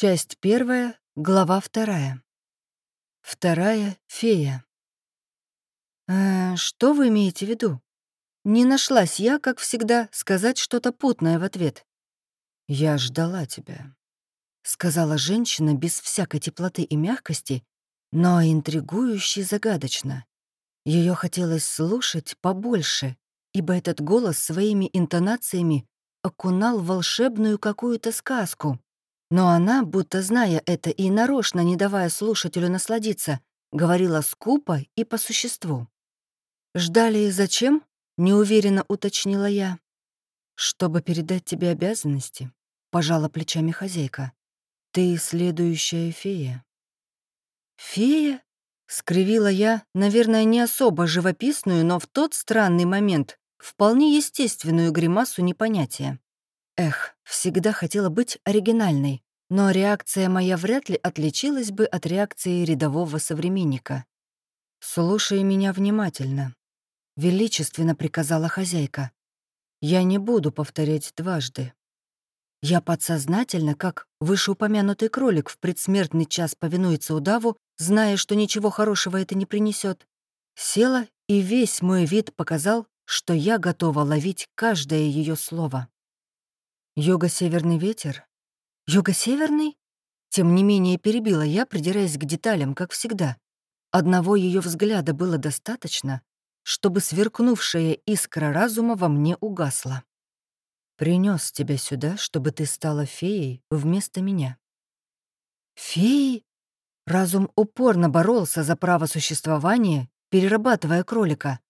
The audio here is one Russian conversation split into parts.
Часть первая, глава вторая. Вторая фея. «Э, «Что вы имеете в виду?» Не нашлась я, как всегда, сказать что-то путное в ответ. «Я ждала тебя», — сказала женщина без всякой теплоты и мягкости, но интригующе загадочно. Ее хотелось слушать побольше, ибо этот голос своими интонациями окунал волшебную какую-то сказку. Но она, будто зная это и нарочно не давая слушателю насладиться, говорила скупо и по существу. «Ждали и зачем?» — неуверенно уточнила я. «Чтобы передать тебе обязанности», — пожала плечами хозяйка. «Ты следующая фея». «Фея?» — скривила я, наверное, не особо живописную, но в тот странный момент вполне естественную гримасу непонятия. Эх, всегда хотела быть оригинальной, но реакция моя вряд ли отличилась бы от реакции рядового современника. «Слушай меня внимательно», — величественно приказала хозяйка. «Я не буду повторять дважды. Я подсознательно, как вышеупомянутый кролик в предсмертный час повинуется удаву, зная, что ничего хорошего это не принесет, села, и весь мой вид показал, что я готова ловить каждое ее слово. Юго-северный ветер? Юго-северный? Тем не менее перебила я, придираясь к деталям, как всегда. Одного ее взгляда было достаточно, чтобы сверкнувшая искра разума во мне угасла. Принес тебя сюда, чтобы ты стала феей вместо меня. Феей? Разум упорно боролся за право существования, перерабатывая кролика.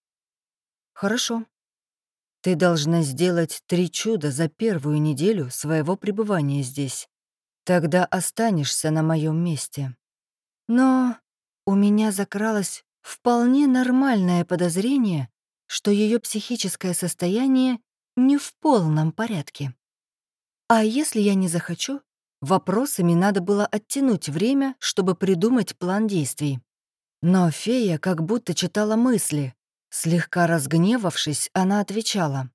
Хорошо, ты должна сделать три чуда за первую неделю своего пребывания здесь. Тогда останешься на моем месте. Но у меня закралось вполне нормальное подозрение, что ее психическое состояние не в полном порядке. А если я не захочу, вопросами надо было оттянуть время, чтобы придумать план действий. Но фея как будто читала мысли, Слегка разгневавшись, она отвечала.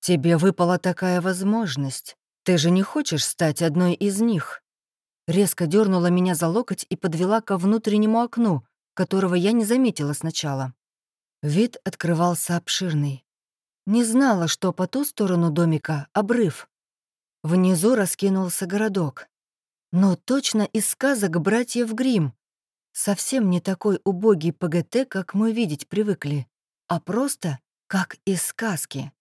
«Тебе выпала такая возможность. Ты же не хочешь стать одной из них?» Резко дернула меня за локоть и подвела ко внутреннему окну, которого я не заметила сначала. Вид открывался обширный. Не знала, что по ту сторону домика — обрыв. Внизу раскинулся городок. Но точно из сказок братьев Грим. Совсем не такой убогий ПГТ, как мы видеть привыкли а просто как из сказки.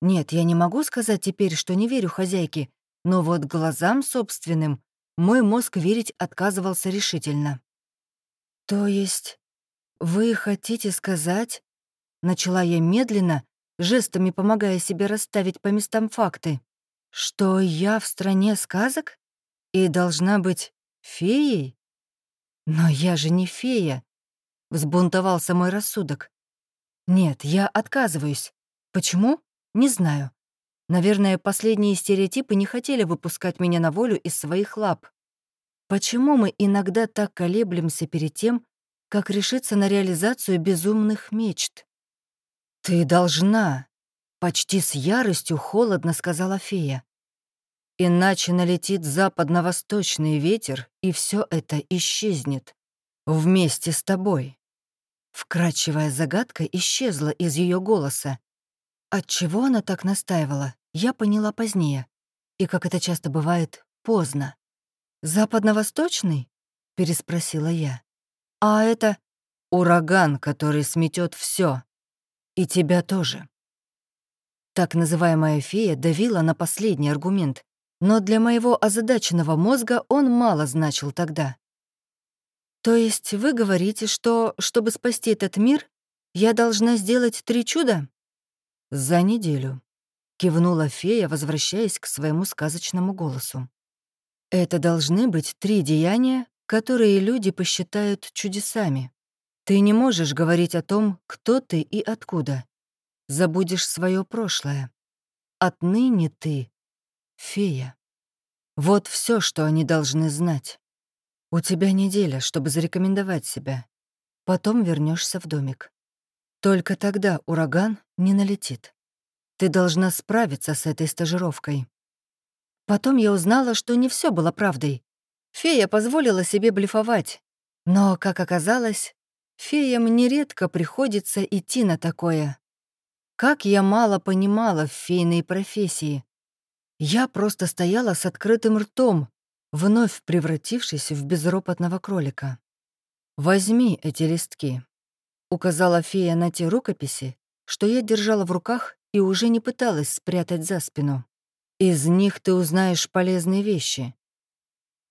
Нет, я не могу сказать теперь, что не верю хозяйке, но вот глазам собственным мой мозг верить отказывался решительно. «То есть вы хотите сказать...» Начала я медленно, жестами помогая себе расставить по местам факты, что я в стране сказок и должна быть феей? Но я же не фея, взбунтовался мой рассудок. Нет, я отказываюсь. Почему? Не знаю. Наверное, последние стереотипы не хотели выпускать меня на волю из своих лап. Почему мы иногда так колеблемся перед тем, как решиться на реализацию безумных мечт? «Ты должна», — почти с яростью холодно сказала фея. «Иначе налетит западно-восточный ветер, и все это исчезнет. Вместе с тобой». Вкрадчивая загадка исчезла из ее голоса. Отчего она так настаивала, я поняла позднее. И, как это часто бывает, поздно. «Западно-восточный?» — переспросила я. «А это...» «Ураган, который сметет все. И тебя тоже». Так называемая фея давила на последний аргумент, но для моего озадаченного мозга он мало значил тогда. «То есть вы говорите, что, чтобы спасти этот мир, я должна сделать три чуда?» «За неделю», — кивнула фея, возвращаясь к своему сказочному голосу. «Это должны быть три деяния, которые люди посчитают чудесами. Ты не можешь говорить о том, кто ты и откуда. Забудешь свое прошлое. Отныне ты — фея. Вот все, что они должны знать. У тебя неделя, чтобы зарекомендовать себя. Потом вернешься в домик. Только тогда ураган не налетит. Ты должна справиться с этой стажировкой. Потом я узнала, что не все было правдой, Фея позволила себе блефовать. Но, как оказалось, феям нередко приходится идти на такое. Как я мало понимала в фейной профессии. Я просто стояла с открытым ртом, вновь превратившись в безропотного кролика. «Возьми эти листки», — указала фея на те рукописи, что я держала в руках и уже не пыталась спрятать за спину. «Из них ты узнаешь полезные вещи.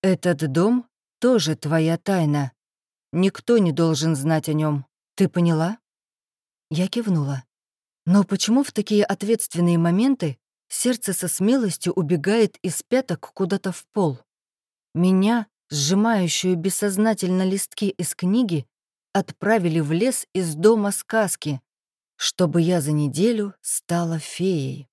Этот дом тоже твоя тайна. Никто не должен знать о нем. Ты поняла?» Я кивнула. Но почему в такие ответственные моменты сердце со смелостью убегает из пяток куда-то в пол? Меня, сжимающую бессознательно листки из книги, отправили в лес из дома сказки, чтобы я за неделю стала феей.